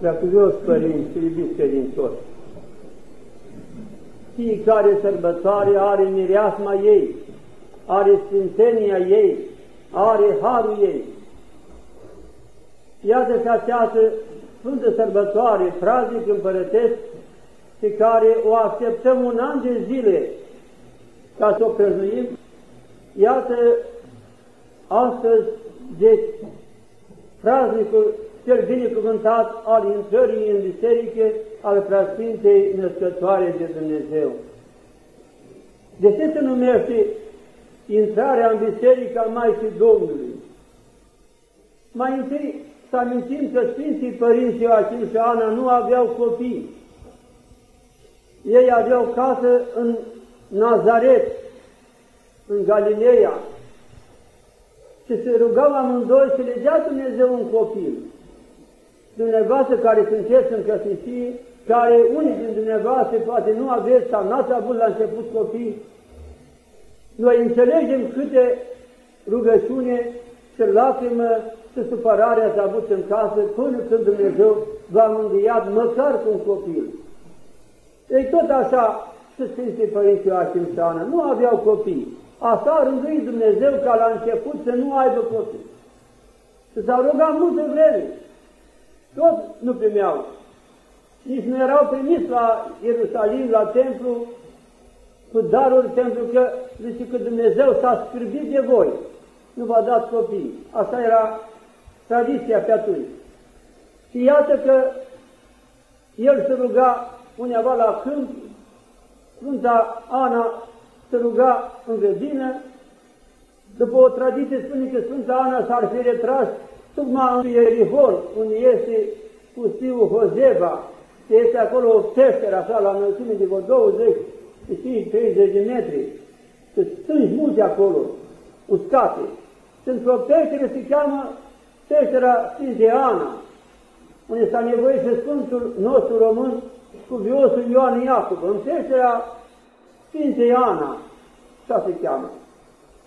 Preacuvios părinți, iubiți credincioși, fiecare sărbătoare are mireasma ei, are sfințenia ei, are harul ei. Iată că această Sfântă Sărbătoare, praznic împărătesc, pe care o așteptăm un an de zile ca să o prăznuim, iată astăzi, deci, praznicul cel binecuvântat al intrării în biserică al preasfintei născătoare de Dumnezeu. De ce se numește intrarea în biserica Maicii Domnului? Mai întâi să amintim că Sfinții Părinți Ioachim și Ana nu aveau copii. Ei aveau casă în Nazaret, în Galileea, și se rugau amândoi să le dea Dumnezeu un copil. Dumneavoastră care sunteți în căsnicie, care unii din dumneavoastră poate nu aveți sau n-ați avut la început copii, noi înțelegem câte rugăciune și lacrimă și supărare ați avut în casă până când Dumnezeu v-a mângâiat măcar cu un copil. Ei tot așa și Sfinții Părinții Ioachim și Ana nu aveau copii. Asta a rânduit Dumnezeu ca la început să nu aibă copii. Și s-au rugat multă vreme. Tot nu primeau. Nici nu erau primiți la Ierusalim, la templu, cu daruri, pentru că zice că Dumnezeu s-a scârbit de voi. Nu v-a dat copii. Asta era tradiția pe atunci. Și iată că el se ruga undeva la câmp, Sfânta Ana se ruga în grădină, după o tradiție spune că Sfânta Ana s-ar fi retras tocmai în Ierihon, unde este pustiul Hozeba, este acolo o peșteră așa la înălțime de vreo 20, 30 de metri, și sunt multe acolo, uscate. Și într-o peșteră se cheamă peștera Sfinte Ana, unde s-a nevoit și Sfântul nostru român cu viosul Ioan Iacob, în peștera Sfinte Ana, așa se cheamă.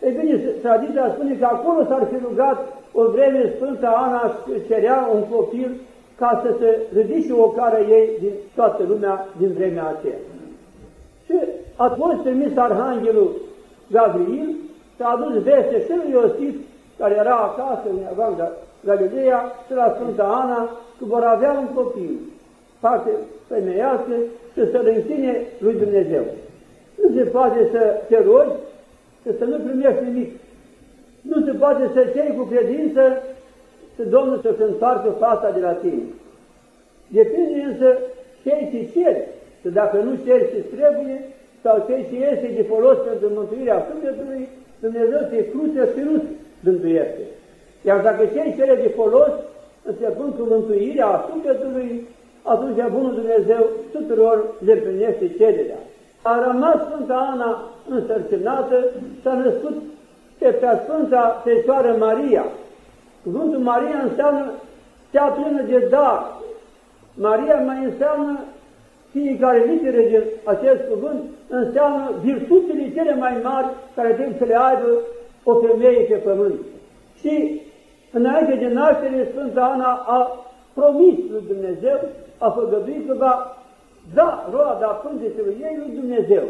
Ei bine, tradiția spune că acolo s-ar fi rugat o vreme Sfânta Ana cerea un copil ca să se ridice o cară ei din toată lumea din vremea aceea. Și a fost trimis Arhanghelul Gabriel și a adus veste și lui Iosif, care era acasă în Evan Galileea, și la Sfânta Ana, că vor avea un copil, parte femeiască, și să-l înține lui Dumnezeu. Nu se poate să te rogi și să nu primești nimic. Nu se poate să ceri cu credință și Domnul să se întoarcă fața de la tine. Depinde însă cei ce ceri, și dacă nu ceri ce trebuie, sau cei ce este de folos pentru mântuirea sufletului, Dumnezeu te cruce și nu dânduiește. Iar dacă cei cere de folos, începând cu mântuirea sufletului, atunci Bunul Dumnezeu tuturor le primește cererea. A rămas Sfânta Ana însărcinată și a născut pe prea Sfânta Fecioară Maria. Cuvântul Maria înseamnă cea plină de dar. Maria mai înseamnă fiecare litere din acest cuvânt înseamnă virtuțile cele mai mari care trebuie să le aibă o femeie pe pământ. Și înainte de naștere, Sfânta Ana a promis lui Dumnezeu, a făgăduit că va da roada pânzetelui ei lui Dumnezeu.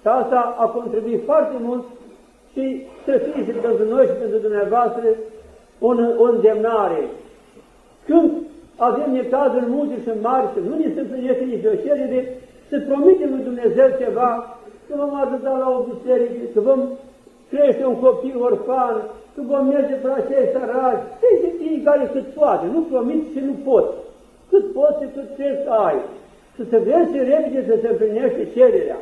Și asta a contribuit foarte mult și să fie și pentru noi și pentru dumneavoastră o, o îndemnare. Când avem necazuri multe și mari și nu ne se împlinește nici o cerere, să promitem lui Dumnezeu ceva, că vom ajuta la o biserică, că vom crește un copil orfan, că vom merge pe la cei săraci, ce fiecare cât poate, nu promit și nu pot. Cât poți și cât trebuie să ai. Și să vezi și repede să se împlinește cererea.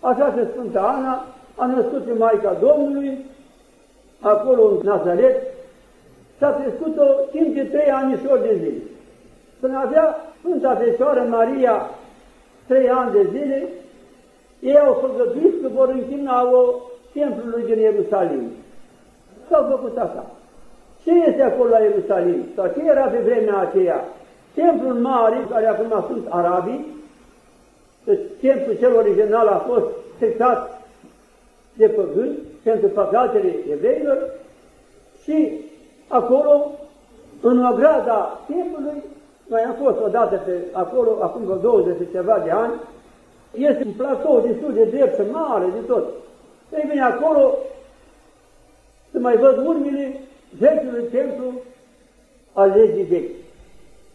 Așa că Sfânta Ana a născut pe Maica Domnului, acolo în Nazaret, și a crescut-o timp de trei ani și de zile. Când avea Sfânta Fecioară Maria trei ani de zile, ei au făgăduit că vor închina-o templului din Ierusalim. Și au făcut așa. Ce este acolo la Ierusalim? Sau ce era pe vremea aceea? Templul mare, care acum sunt arabii, deci templul cel original a fost stricat de păgâni pentru păcatele evreilor și acolo, în ograda templului, Noi am fost odată pe acolo, acum vreo 20 ceva de ani, este un platou destul de drept și mare de tot. Ei bine, acolo să mai văd urmele vechiului templu al legii vechi.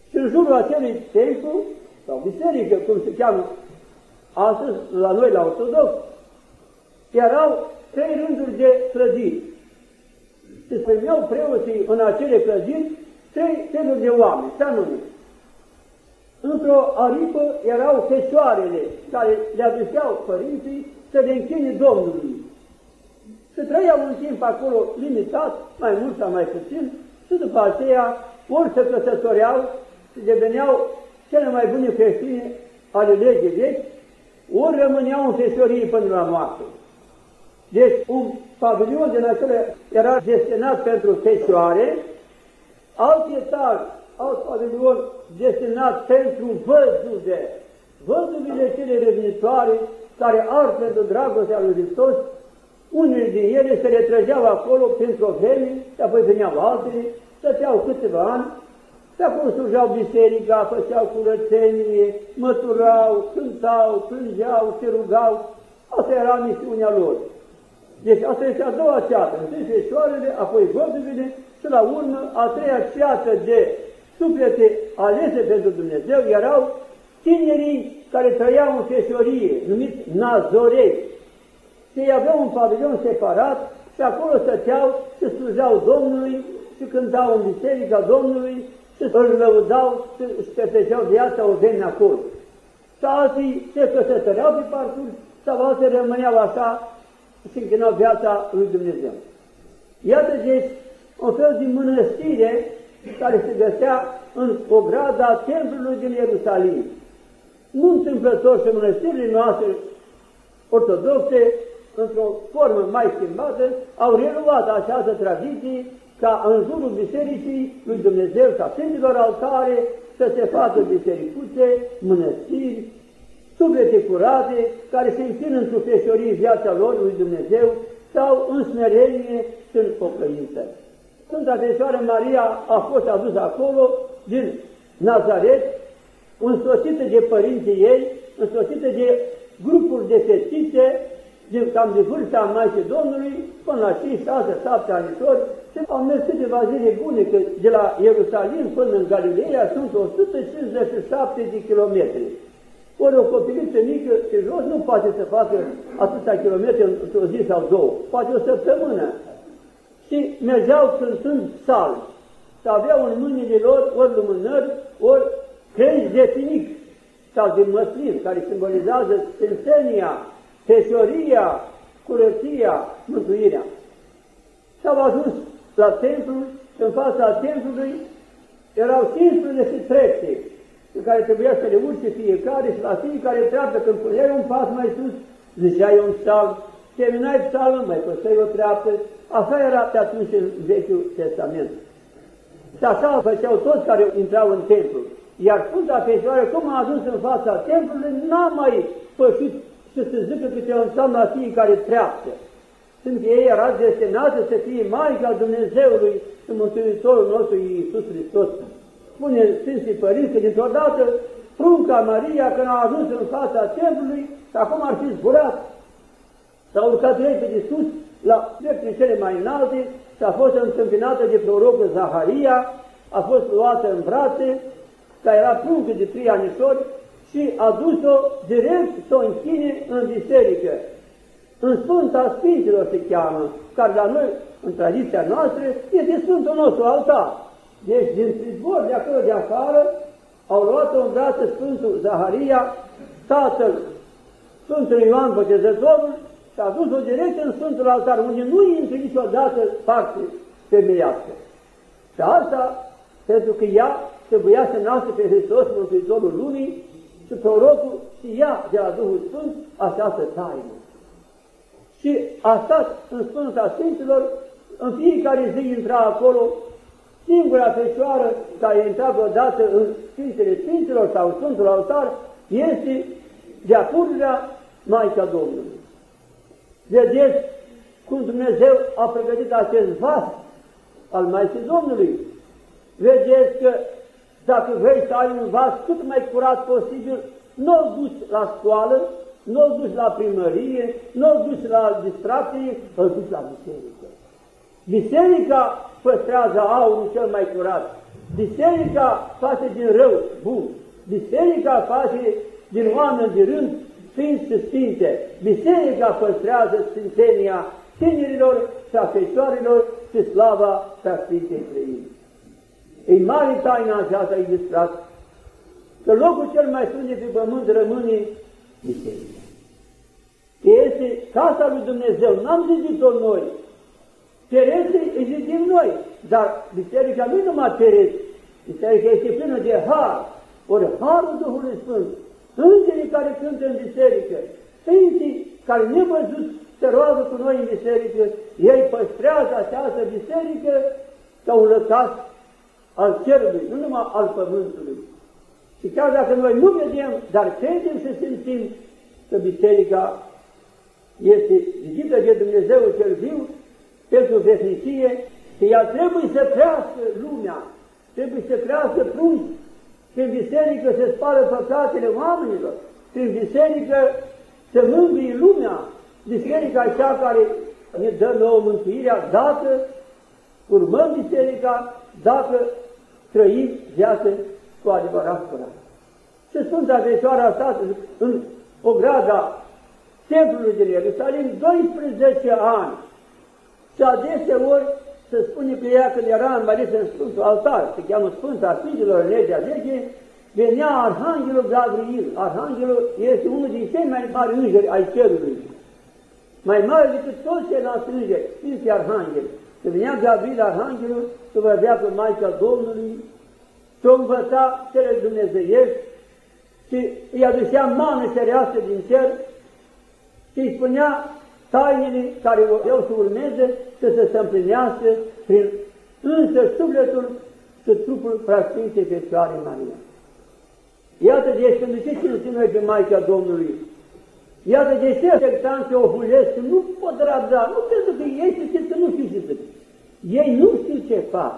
Și în jurul acelui templu, sau biserică, cum se cheamă astăzi, la noi, la ortodox, erau trei rânduri de clădiri. Și spuneau preoții în acele clădiri trei feluri de oameni, să nu Într-o aripă erau fecioarele care le aduceau părinții să le închine Domnului. Și trăiau un timp acolo limitat, mai mult sau mai puțin, și după aceea ori se căsătoreau și deveneau cele mai bune creștine ale legii vechi, ori rămâneau în fesorie până la moarte. Deci un pavilion din acela era destinat pentru fecioare, alt etaj, alt pavilion destinat pentru văduve, văduvile cele revenitoare care ard pentru dragostea lui Hristos, unele din ele se retrăgeau acolo pentru o vreme și apoi veneau altele, stăteau câteva ani și acolo slujeau biserica, făceau curățenie, măturau, cântau, plângeau, se rugau. Asta era misiunea lor. Deci asta este a doua ceată, întâi feșoarele, apoi văduvile și la urmă a treia ceată de suflete alese pentru Dumnezeu erau tinerii care trăiau în feșorie, numiți nazoreți. Și ei aveau un pavilion separat și acolo stăteau și slujeau Domnului și cântau în biserica Domnului și îl lăudau și își petreceau viața o vreme acolo. Și alții se căsătoreau pe parcurs sau alții rămâneau așa și închinau viața lui Dumnezeu. Iată deci un fel de mănăstire care se găsea în ograda templului din Ierusalim. Nu întâmplător și mănăstirile noastre ortodoxe, într-o formă mai schimbată, au reluat această tradiție ca în jurul bisericii lui Dumnezeu, ca Sfinților altare, să se facă bisericuțe, mănăstiri, suflete curate, care se închin într-o feșorie viața lor lui Dumnezeu sau în smerenie și în pocăință. Sfânta Fecioară Maria a fost adusă acolo din Nazaret, însoțită de părinții ei, însoțită de grupuri de fetițe, din cam de vârsta Maicii Domnului, până la 5, 6, 7 anișori, și au mers câteva zile bune, că de la Ierusalim până în Galileea sunt 157 de kilometri. Ori o copiliță mică și jos nu poate să facă atâția kilometri într-o zi sau două, poate o săptămână. Și mergeau cântând psalmi și aveau în mâinile lor ori lumânări, ori crengi de finic sau de măslin, care simbolizează sfințenia, tesoria, curăția, mântuirea. Și au ajuns la templu și în fața templului erau 15 trepte pe care trebuia să le urce fiecare și la fiecare treaptă când puneai un pas mai sus, ziceai un psalm, terminai psalmul, mai păsai o treaptă, așa era pe atunci în Vechiul Testament. Și așa făceau toți care intrau în templu. Iar Sfânta Fecioară, cum a ajuns în fața templului, n-a mai pășit să se zică câte un psalm la fiecare treaptă. Sunt ei era destinată să fie Maica Dumnezeului și Mântuitorul nostru Iisus Hristos spune Sfinții Părinți că dintr-o dată prunca Maria, când a ajuns în fața templului, și acum ar fi zburat, s-a urcat repede sus, la drepturi cele mai înalte, și a fost întâmpinată de prorocul Zaharia, a fost luată în brațe, care era pruncă de trei anișori, și a dus-o direct să o închine în biserică. În Sfânta Sfinților se cheamă, care la noi, în tradiția noastră, este Sfântul nostru altar. Deci din prizbor de acolo de afară au luat-o în brață Sfântul Zaharia, tatăl Sfântul Ioan Botezătorul și a dus-o direct în Sfântul Altar, unde nu intră niciodată parte femeiască. Și asta pentru că ea trebuia să nască pe Hristos, Mântuitorul Lumii, și prorocul și ea de la Duhul Sfânt această taină. Și a stat în Sfânta Sfinților, în fiecare zi intra acolo Singura Fecioară care intra vreodată în Sfintele Sfinților sau Sfântul Altar este de-a Maica Domnului. Vedeți cum Dumnezeu a pregătit acest vas al Maicii Domnului. Vedeți că dacă vrei să ai un vas cât mai curat posibil, nu-l duci la școală, nu-l duci la primărie, nu-l duci la distracție, îl duci la biserică. Biserica păstrează aurul cel mai curat. Biserica face din rău bun. Biserica face din oameni de rând sfinți și sfinte. Biserica păstrează sfințenia tinerilor și a fecioarilor și slava pe Sfintei Trăini. E mare taina aceasta ilustrat că locul cel mai sfânt de pe pământ rămâne biserica. Este casa lui Dumnezeu, n-am zis-o noi, Pereții îi zidim noi, dar biserica nu numai pereți, biserica este plină de har, ori harul Duhului Sfânt, îngerii care cântă în biserică, sfinții care nevăzut se roagă cu noi în biserică, ei păstrează această biserică ca un lăcaș al cerului, nu numai al pământului. Și chiar dacă noi nu vedem, dar credem și simțim că biserica este zidită de Dumnezeu cel viu pentru veșnicie, că ea trebuie să crească lumea, trebuie să crească prunci, prin biserică se spală păcatele oamenilor, prin biserică se mângâie lumea, biserica e cea care ne dă nouă mântuirea dacă urmăm biserica, dacă trăim viață cu adevărat curat. Și Sfânta Fecioară a stat în ograda templului din Ierusalim 12 ani și adeseori se spune că ea când era în Marie în Sfântul Altar, se cheamă Sfânta Fiilor în legea Veche, venea Arhanghelul Gabriel. Arhanghelul este unul din cei mai mari îngeri ai cerului. Mai mare decât toți ceilalți îngeri, Sfinții Arhanghel. Când venea Gabriel Arhanghelul să vorbea cu Maica Domnului, să o învăța cele dumnezeiești și îi aducea mană cerească din cer și îi spunea tainele care vreau să urmeze să se împlinească prin însă sufletul și trupul preasfintei Fecioare Maria. Iată de ce, de ce cinstim noi pe Maica Domnului? Iată de ce sectanții o hulesc, nu pot rabda, nu pentru că ei se simt că nu știu ce zic. Ei nu știu ce fac.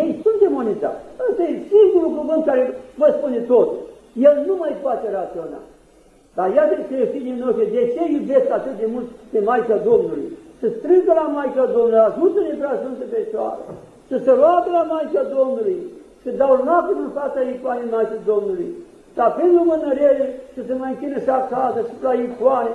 Ei sunt demonizați. Ăsta e singurul cuvânt care vă spune tot. El nu mai poate raționa. Dar iată creștinii noștri, de ce iubesc atât de mult pe Maica Domnului? Să strigă la Maica Domnului, ajută-ne prea Sfântă Fecioară, să se roagă la Maica Domnului, să dau lacrimi în fața icoanei Maicii Domnului, să aprind mânărele și să mai închină și acasă și la icoane,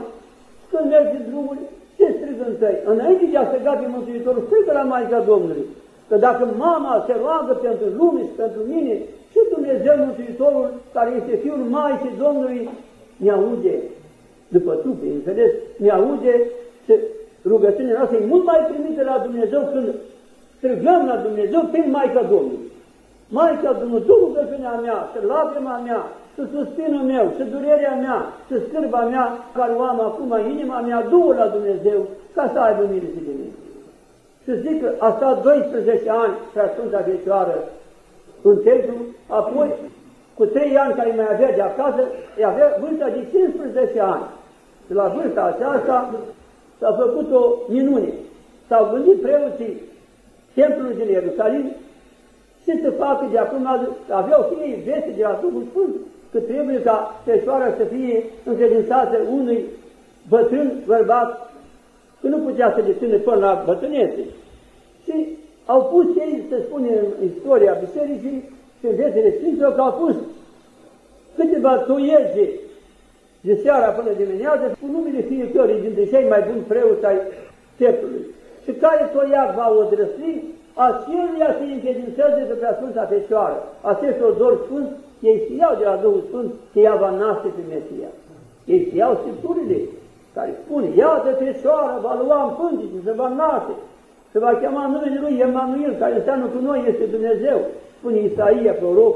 când mergi drumul, ce strigă întâi? Înainte de a striga pe Mântuitorul, strigă la Maica Domnului. Că dacă mama se roagă pentru lume și pentru mine, și Dumnezeu Mântuitorul, care este Fiul Maicii Domnului, ne aude, după tu, bineînțeles, ne aude și rugăciunea noastră e mult mai primită la Dumnezeu când strigăm la Dumnezeu prin Maica Domnului. Maica Domnului, tu rugăciunea mea, și lacrima mea, și suspinul meu, și durerea mea, și scârba mea, care o am acum în inima mea, du la Dumnezeu, ca să aibă mine și de mine. Și zic că a stat 12 ani prea Sfânta Fecioară în templu, apoi cu trei ani care mai avea de acasă, avea vârsta de 15 ani. Și la vârsta aceasta s-a făcut o minune. S-au gândit preoții templului din Ierusalim ce să facă de acum, aveau fie veste de la Duhul Sfânt, că trebuie ca Fecioara să fie încredințată unui bătrân bărbat, că nu putea să deține până la bătrânețe. Și au pus ei, să spune în istoria bisericii, și în viețile Sfinților, că au pus câteva toiege de seara până dimineață cu numele fiecare dintre cei mai buni preoți ai secolului. Și care toiac va odrăsli, acelia se încredințează pe Sfânta Fecioară. Acestor dor sfânt, ei știau de la Duhul Sfânt că ea va naște pe Mesia. Ei știau Scripturile care spune, iată Fecioară, va lua în pântice, se va naște, se va chema numele Lui Emanuel, care înseamnă cu noi este Dumnezeu, spune Isaia, proroc.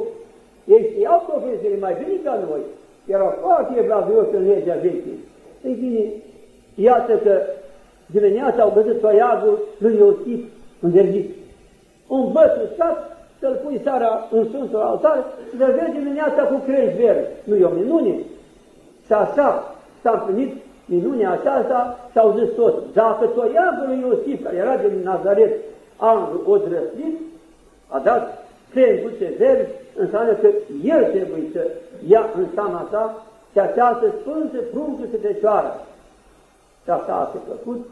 Ei știau profesiile mai bine ca noi, erau foarte evlavioși în legea veche. Ei bine, iată că dimineața au găsit toiagul lui Iosif învergit. Un băț uscat să-l pui seara în Sfântul Altar și să vezi dimineața cu crești verde. Nu e o minune? Și așa s-a împlinit minunea aceasta și au zis toți, dacă toiagul lui Iosif, care era din Nazaret, a odrăslit, a dat trei buțe verzi, înseamnă că El trebuie să ia în seama sa și această Sfântă Pruncă Fecioară. Și asta a se făcut,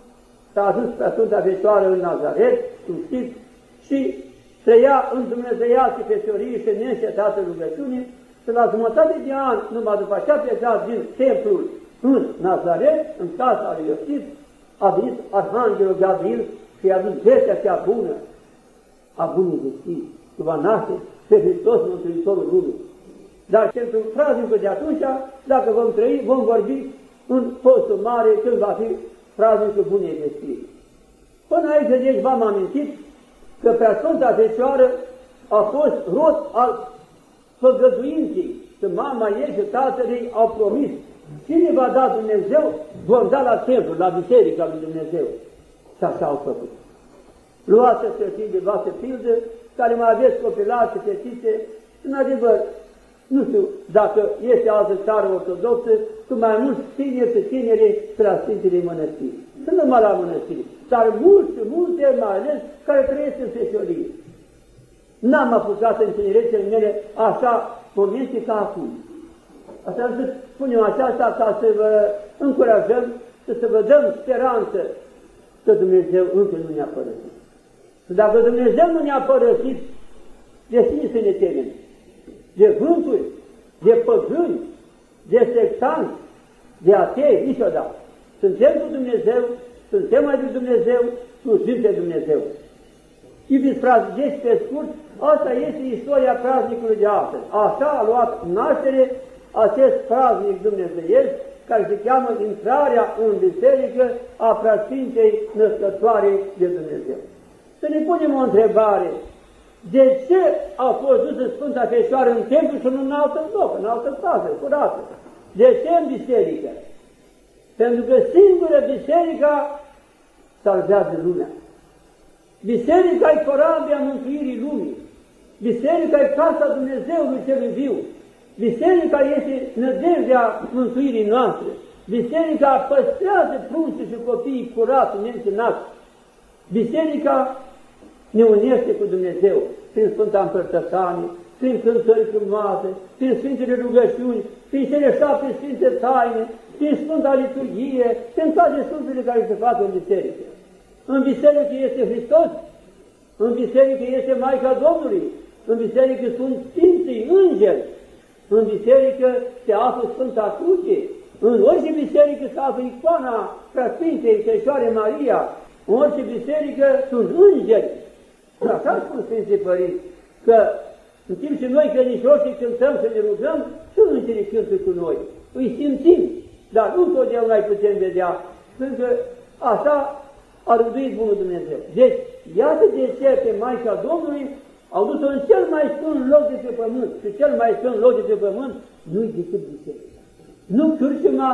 s-a ajuns pe Sfânta Fecioară în Nazaret, cum știți, și trăia în Dumnezeiații Feciorii și neînșetată rugăciune, și la jumătate de an, numai după ce a plecat din templul în Nazaret, în casa lui Iosif, a venit Arhanghelul Gabriel și i-a adus vestea cea bună a bunei vestiri, că va naște pe Hristos Mântuitorul Lumii. Dar pentru praznicul de atunci, dacă vom trăi, vom vorbi în postul mare când va fi praznicul bunei vestiri. Până aici, deci, v-am amintit că pe Sfânta Fecioară a fost rot al făgăduinței, că mama ei și tatăl ei au promis Cine va da Dumnezeu, vom da la templu, la biserica lui Dumnezeu. Și așa au făcut. Luați să de voastre pildă, care mai aveți copilați și fetițe, în adevăr, nu știu dacă este altă țară ortodoxă, cu mai mulți tineri și tineri la Sfintele Mănăstiri. Nu numai la Mănăstiri, dar mulți, multe mai ales, care trăiesc în feșorie. N-am apucat în tinerețele mele așa momente ca acum. Asta să spunem aceasta ca să vă încurajăm, să, să vă dăm speranță că Dumnezeu încă nu ne-a părăsit. Și dacă Dumnezeu nu ne-a părăsit, de cine să ne temem? De vânturi, de păgâni, de sectanți, de atei, niciodată. Suntem cu Dumnezeu, suntem mai de Dumnezeu, slujim de Dumnezeu. Iubiți frați, deci pe scurt, asta este istoria praznicului de astăzi. Așa a luat naștere acest praznic dumnezeiesc care se cheamă intrarea în biserică a preasfintei născătoare de Dumnezeu. Să ne punem o întrebare. De ce a fost dusă Sfânta Fecioară în templu și nu în altă loc, în altă casă, curată? De ce în biserică? Pentru că singură biserica salvează lumea. Biserica e corabia mântuirii lumii. Biserica e casa Dumnezeului celui viu. Biserica este nădejdea mântuirii noastre. Biserica păstrează pruncii și copiii curați, neînținați. Biserica ne unește cu Dumnezeu prin Sfânta Împărtășanie, prin cântări frumoase, prin Sfintele rugăciuni, prin cele șapte Sfinte taine, prin Sfânta Liturghie, prin toate Sfântele care se fac în biserică. În biserică este Hristos, în biserică este Maica Domnului, în biserică sunt Sfinții, Îngeri, în biserică se află Sfânta Cruce, în orice biserică se află icoana Preasfintei Fecioare Maria, în orice biserică sunt îngeri. Așa spun Sfinții Părinți, că în timp ce noi credincioșii cântăm să ne rugăm, și îngerii cântă cu noi. Îi simțim, dar nu totdeauna îi putem vedea, pentru că așa a rânduit Bunul Dumnezeu. Deci, iată de ce pe Maica Domnului au dus-o în cel mai scund loc de pe pământ și cel mai scund loc de pe pământ nu-i decât biserica. Nu cârciuma,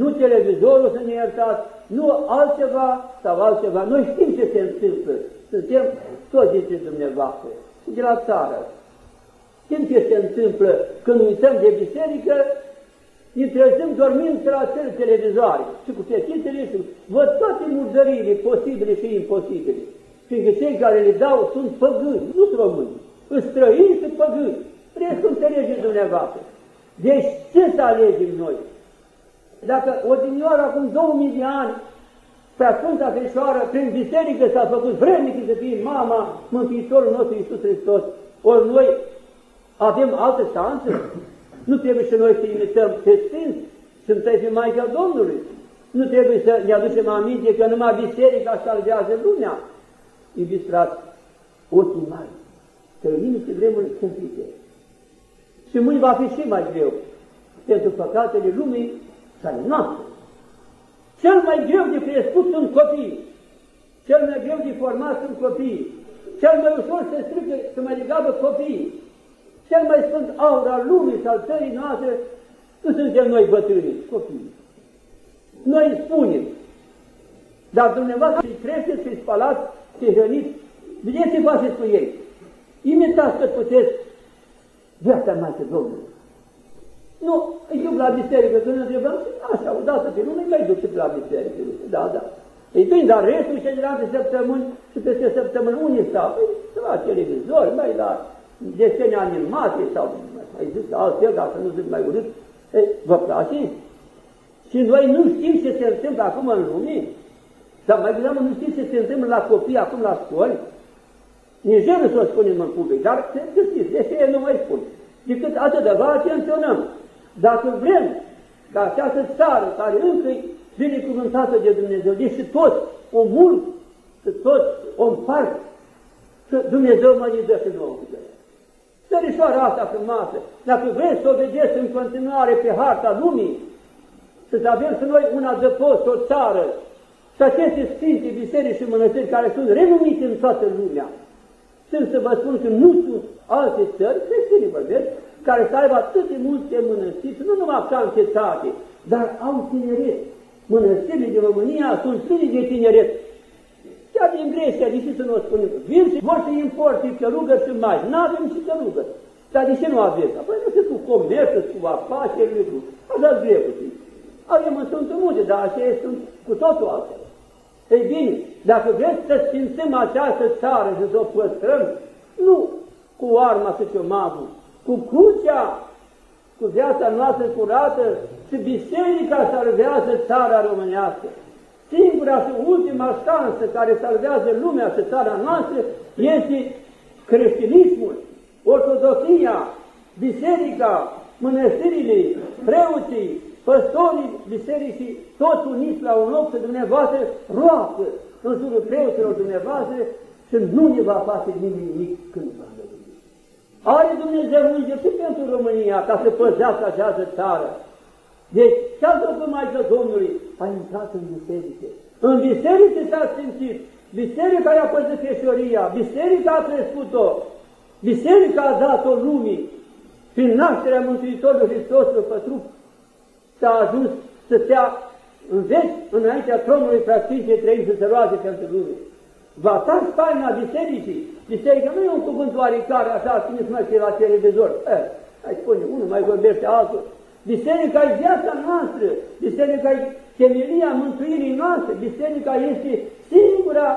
nu televizorul să ne iertați, nu altceva sau altceva. Noi știm ce se întâmplă. Suntem toți dintre dumneavoastră și de la țară. Știm ce se întâmplă când uităm de biserică, ne trezim dormind la cel televizoare și cu fetițele și văd toate murdăriile posibile și imposibile fiindcă cei care le dau sunt păgâni, nu sunt români, sunt străini și păgâni. Trebuie să înțelegeți dumneavoastră. Deci ce să alegem noi? Dacă odinioară acum 2000 de ani pe Sfânta Fecioară, prin biserică s-a făcut vrednic să fie mama Mântuitorul nostru Iisus Hristos, ori noi avem altă șansă? Nu trebuie să noi să imităm pe Sfinți, suntem fi Maica Domnului. Nu trebuie să ne aducem aminte că numai biserica salvează lumea, iubiți frați, ochii mari, trăim niște vremuri cumplite. Și mâine va fi și mai greu pentru păcatele lumii și ale noastre. Cel mai greu de crescut sunt copii, cel mai greu de format sunt copii, cel mai ușor se strică să mai legabă copiii, cel mai sfânt aur al lumii și al țării noastre nu suntem noi bătrâni, copii. Noi spunem, dar dumneavoastră îi creșteți și spălați și hrăniți, vedeți ce faceți cu ei. Imitați cât puteți viața Maicii Domnului. Nu, îi duc la biserică, când întrebăm, așa, odată pe lume, mai duc și la biserică. Da, da. Ei bine, dar restul celelalte săptămâni și peste săptămâni unii stau? Păi, la televizor, mai la desene animate sau, ai zis altfel, dacă nu zic mai urât, ei, vă place? Și noi nu știm ce se întâmplă acum în lume? Sau mai degrabă nu știm ce se întâmplă la copii acum la școli? Nici eu nu să o spunem în public, dar să știți, de ce nu mai spun? Decât atât de vă atenționăm. Dacă vrem ca această țară care încă e binecuvântată de Dumnezeu, deși toți o mult, că toți o împart, că Dumnezeu mă dă și nouă cu Țărișoara asta frumoasă, dacă vreți să o vedeți în continuare pe harta lumii, să avem și noi un adăpost, o țară, și aceste sfinte biserici și mănăstiri care sunt renumite în toată lumea. Sunt să vă spun că nu sunt alte țări, creștini vorbesc, care să aibă atât de multe mănăstiri, nu numai ca încetate, dar au tineret. Mănăstirile din România sunt pline de tineret. Chiar din Grecia, de ce să nu o spunem? Vin și vor să importe călugări și mai. Nu avem și călugări. Dar de ce nu avem? Apoi nu se cu comerț, cu afaceri, cu așa grecul. Avem în Sfântul Munte, dar așa sunt cu totul altfel. Ei bine, dacă vreți să sfințăm această țară și să o păstrăm, nu cu arma și cu magul, cu crucea, cu viața noastră curată și biserica salvează țara românească. Singura și ultima șansă care salvează lumea și țara noastră este creștinismul, ortodoxia, biserica, mănăstirile, preoții, păstorii bisericii, toți uniți la un loc, să dumneavoastră roagă în jurul preoților dumneavoastră și nu ne va face nimeni nimic când va Are Dumnezeu înger și pentru România ca să păzească această țară. Deci, ce-a făcut Maică Domnului? A intrat în biserică. În biserică s-a simțit. Biserica i-a păzit feșoria, biserica a crescut-o, biserica a dat-o lumii. Prin nașterea Mântuitorului Hristos pe trup s-a ajuns să stea în veci înaintea tronului preasfinței trei să se roage pentru lume. Va sta spaina bisericii. Biserica nu e un cuvânt oarecare, așa, țineți mai ce la televizor. Eh, hai spune, unul mai vorbește altul. Biserica e viața noastră, biserica e temelia mântuirii noastre, biserica este singura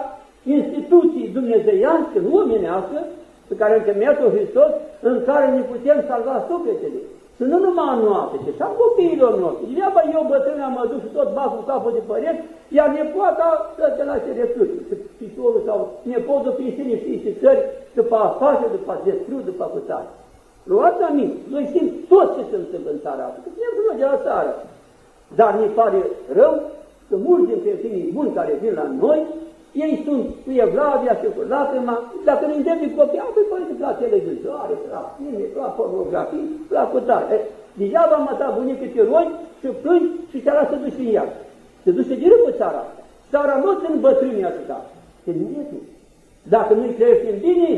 instituție dumnezeiască, nu omenească, pe care a întemeiat-o Hristos, în care ne putem salva sufletele. Și nu numai în noapte, ci și a copiilor noștri. Degeaba eu bătrâna mă duc și tot bat cu capul de păreți, iar nepoata să te lase reflux. Și pistolul sau nepotul pe sine știi și țări, după afaceri, după destruz, după putare. Luați aminte, noi știm tot ce se întâmplă în țara asta, că suntem noi de la țară. Dar ne pare rău că mulți dintre creștinii buni care vin la noi ei sunt cu evlavia și cu lacrima, dacă nu îndemni copii, au păi la televizoare, la filme, la pornografii, la cutare. Degeaba mă ta bunică te rogi și plângi și țara se duce în ea. Se duce direct cu țara asta. Țara nu sunt bătrânii atâta. Se netul. Dacă nu-i creștem bine,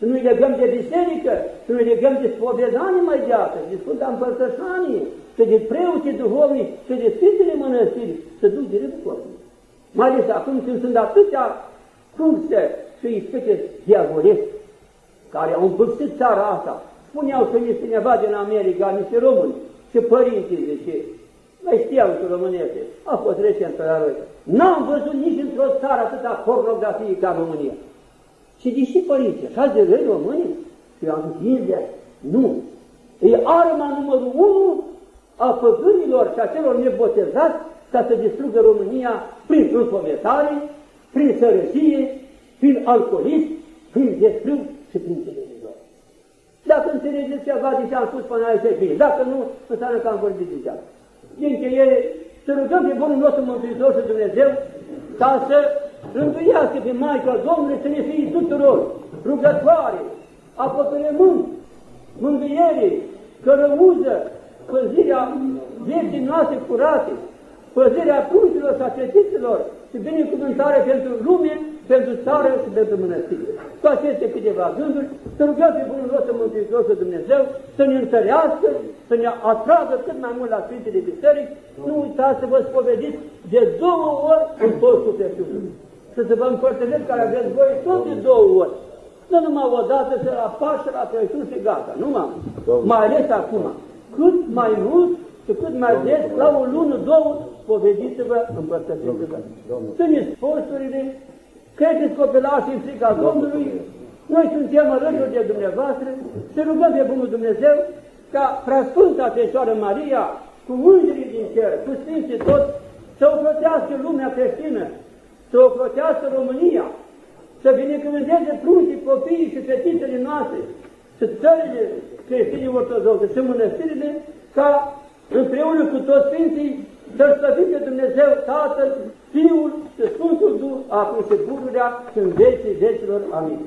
să nu-i legăm de biserică, să nu-i legăm de spovedanie mai deată, de Sfânta Împărtășanie, să de preoții duhovni, să de Sfintele Mănăstiri, să duc direct cu copii. Mai ales acum când sunt atâtea curse și ispite diavolești care au împărțit țara asta. Spuneau că este cineva din America, niște români și părinții, zice, mai știau că românește, a fost recent la noi. N-am văzut nici într-o țară atâta pornografie ca România. Și deși părinții, așa de răi românii? Și eu am zis, India, nu. E arma numărul unu a făgârilor și a celor nebotezați ca să distrugă România prin înfometare, prin sărăcie, prin alcoolism, prin desfrâu și prin televizor. Dacă înțelegeți ceva de ce am spus până aici, bine. Dacă nu, înseamnă că am vorbit deja. Din încheiere, să rugăm pe Bunul nostru Mântuitor și Dumnezeu ca să rânduiască pe Maica Domnului să ne fie tuturor rugătoare, apăpărământ, mângâiere, cărăuză, păzirea vieții noastre curate, păzirea crucilor și a cetiților și binecuvântare pentru lume, pentru țară și pentru mănăstire. Cu aceste câteva gânduri, să rugăm pe Bunul nostru Mântuitor să Dumnezeu să ne întărească, să ne atragă cât mai mult la Sfintele Biserici. Nu uitați să vă spovediți de două ori în tot sufletul. Să se vă împărtășesc care aveți voi tot de două ori. Nu numai o dată să la Paște, la Crăciun și gata, numai. Mai ales acum. Cât mai mult și cât mai des, la o lună, două, spovediți-vă, împărtășiți-vă. Țineți posturile, credeți copilașii în frica Domnului, Noi suntem alături de dumneavoastră să rugăm pe Bunul Dumnezeu ca Preasfânta Fecioară Maria, cu îngerii din cer, cu Sfinții toți, să ocrotească lumea creștină, să ocrotească România, să binecuvânteze pruncii, copiii și fetițele noastre, și țările creștine ortodoxe și mănăstirile, ca împreună cu toți Sfinții să-L pe Dumnezeu Tatăl, Fiul și Sfântul Duh, acum și pururea și în vecii vecilor. Amin.